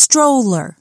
stroller.